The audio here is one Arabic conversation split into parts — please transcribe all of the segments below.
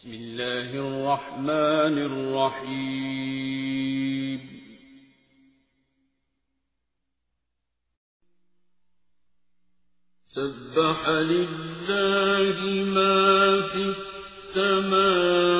بسم الله الرحمن الرحيم. سبح لله ما في السماوات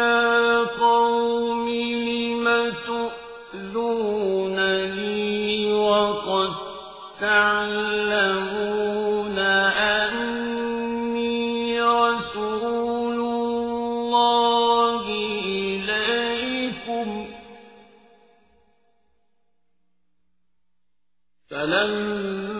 يا قوم لم تؤذونني وقد تعلمون أني رسول الله إليكم فلما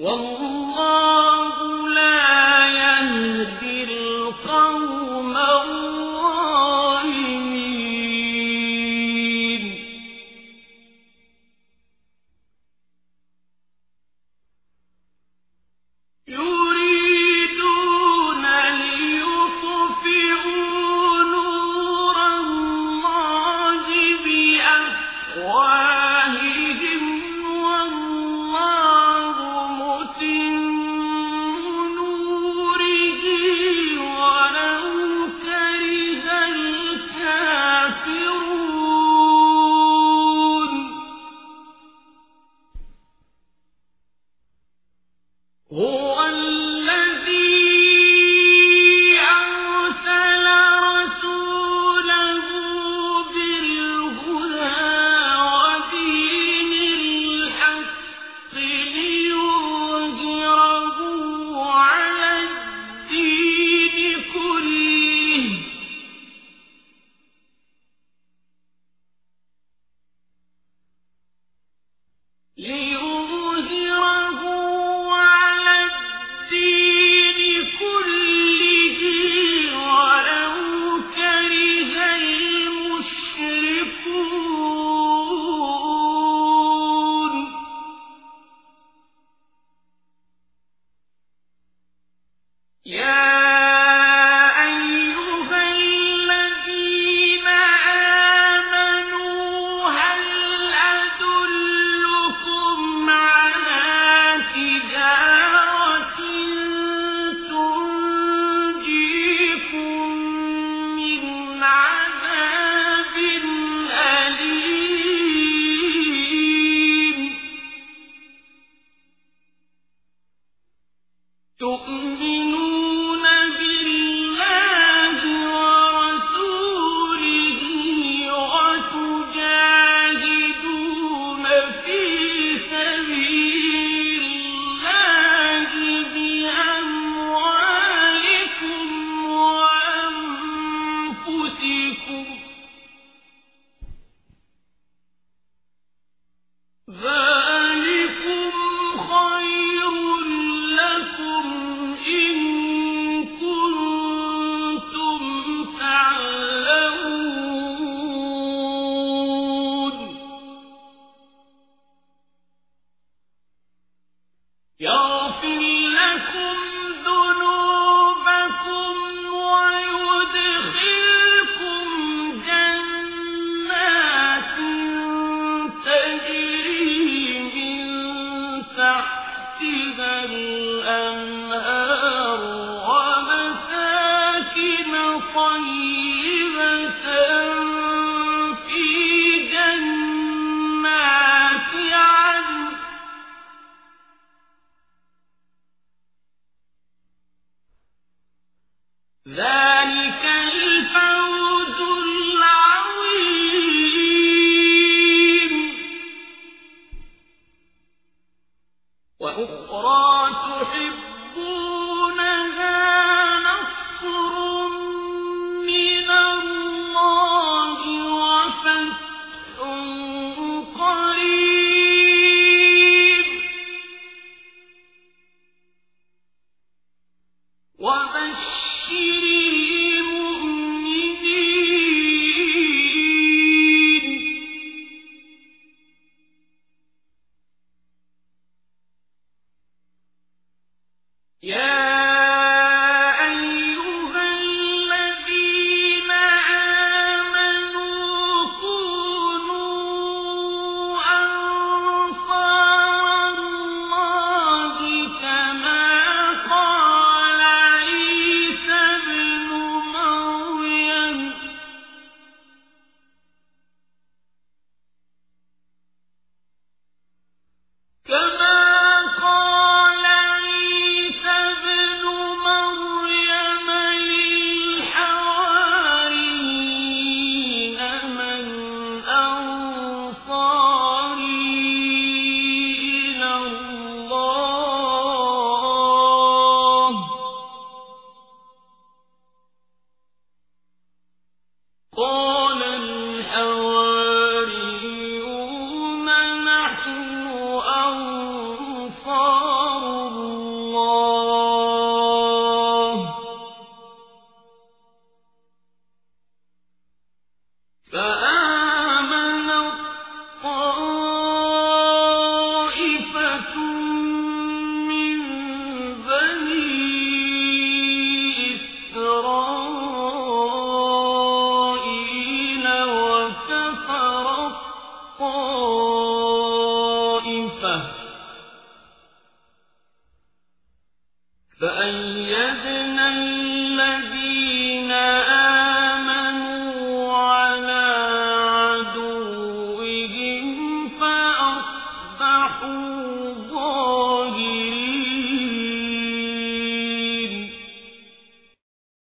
والله ذلك فأيدنا الذي